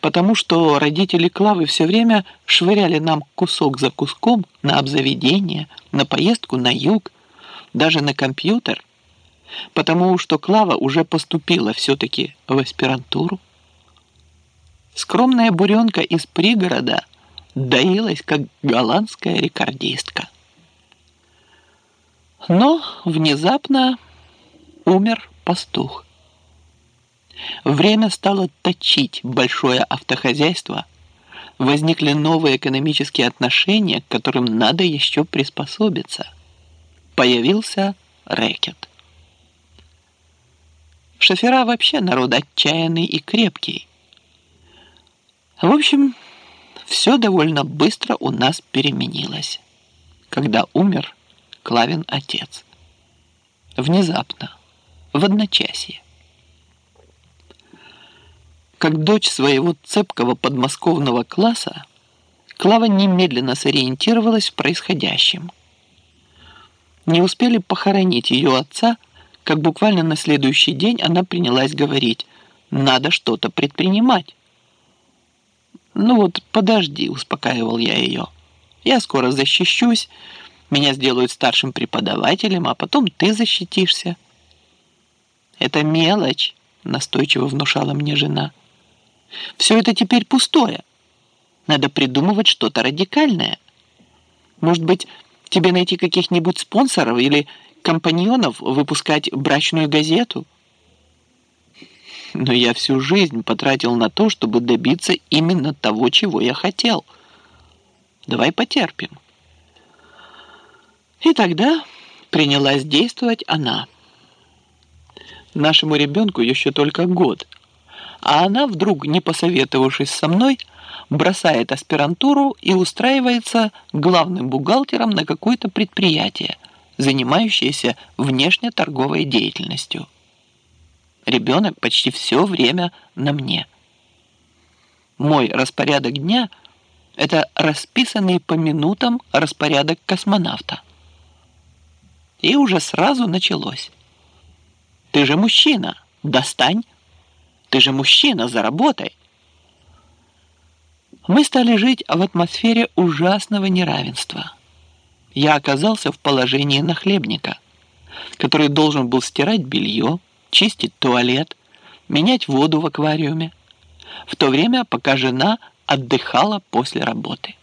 потому что родители Клавы все время швыряли нам кусок за куском на обзаведение, на поездку на юг, даже на компьютер, потому что Клава уже поступила все-таки в аспирантуру. Скромная буренка из пригорода доилась, как голландская рекордистка. Но внезапно умер пастух. Время стало точить большое автохозяйство. Возникли новые экономические отношения, к которым надо еще приспособиться. Появился рэкет. Шофера вообще народ отчаянный и крепкий. В общем, все довольно быстро у нас переменилось, когда умер Клавин отец. Внезапно, в одночасье как дочь своего цепкого подмосковного класса, Клава немедленно сориентировалась в происходящем. Не успели похоронить ее отца, как буквально на следующий день она принялась говорить «надо что-то предпринимать». «Ну вот, подожди», — успокаивал я ее. «Я скоро защищусь, меня сделают старшим преподавателем, а потом ты защитишься». «Это мелочь», — настойчиво внушала мне жена. Все это теперь пустое. Надо придумывать что-то радикальное. Может быть, тебе найти каких-нибудь спонсоров или компаньонов выпускать брачную газету? Но я всю жизнь потратил на то, чтобы добиться именно того, чего я хотел. Давай потерпим. И тогда принялась действовать она. Нашему ребенку еще только год – а она вдруг, не посоветовавшись со мной, бросает аспирантуру и устраивается главным бухгалтером на какое-то предприятие, занимающееся внешнеторговой деятельностью. Ребенок почти все время на мне. Мой распорядок дня – это расписанный по минутам распорядок космонавта. И уже сразу началось. «Ты же мужчина, достань!» Ты же мужчина, заработай. Мы стали жить в атмосфере ужасного неравенства. Я оказался в положении нахлебника, который должен был стирать белье, чистить туалет, менять воду в аквариуме, в то время, пока жена отдыхала после работы.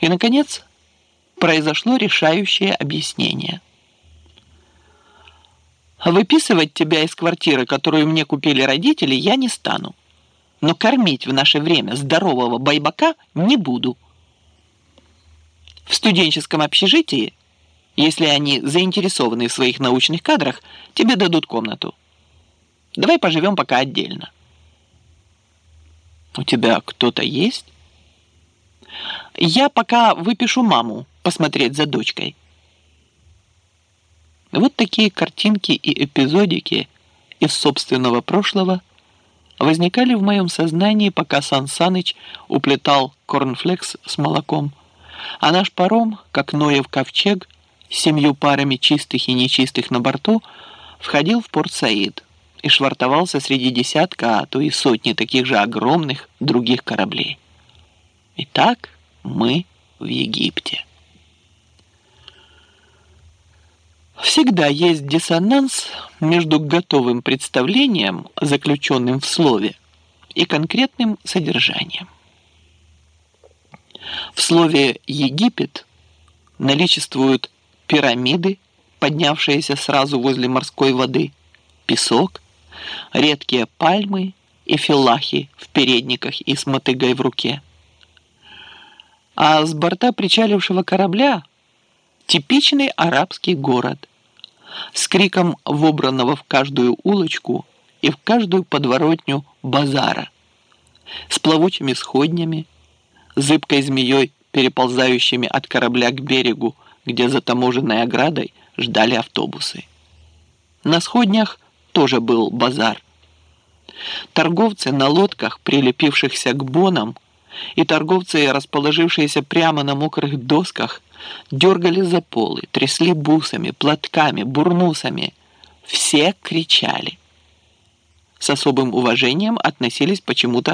И, наконец, произошло решающее объяснение – Выписывать тебя из квартиры, которую мне купили родители, я не стану. Но кормить в наше время здорового байбака не буду. В студенческом общежитии, если они заинтересованы в своих научных кадрах, тебе дадут комнату. Давай поживем пока отдельно. У тебя кто-то есть? Я пока выпишу маму посмотреть за дочкой. Вот такие картинки и эпизодики из собственного прошлого возникали в моем сознании, пока Сан Саныч уплетал корнфлекс с молоком, а наш паром, как Ноев ковчег, с семью парами чистых и нечистых на борту, входил в порт Саид и швартовался среди десятка, а то и сотни таких же огромных других кораблей. Итак, мы в Египте. Всегда есть диссонанс между готовым представлением, заключенным в слове, и конкретным содержанием. В слове «Египет» наличествуют пирамиды, поднявшиеся сразу возле морской воды, песок, редкие пальмы и филахи в передниках и с мотыгой в руке. А с борта причалившего корабля типичный арабский город, с криком вобранного в каждую улочку и в каждую подворотню базара, с плавучими сходнями, зыбкой змеей, переползающими от корабля к берегу, где за таможенной оградой ждали автобусы. На сходнях тоже был базар. Торговцы на лодках, прилепившихся к бонам, и торговцы, расположившиеся прямо на мокрых досках, дергали за полы, трясли бусами, платками, бурнусами. Все кричали. с особым уважением относились почему-то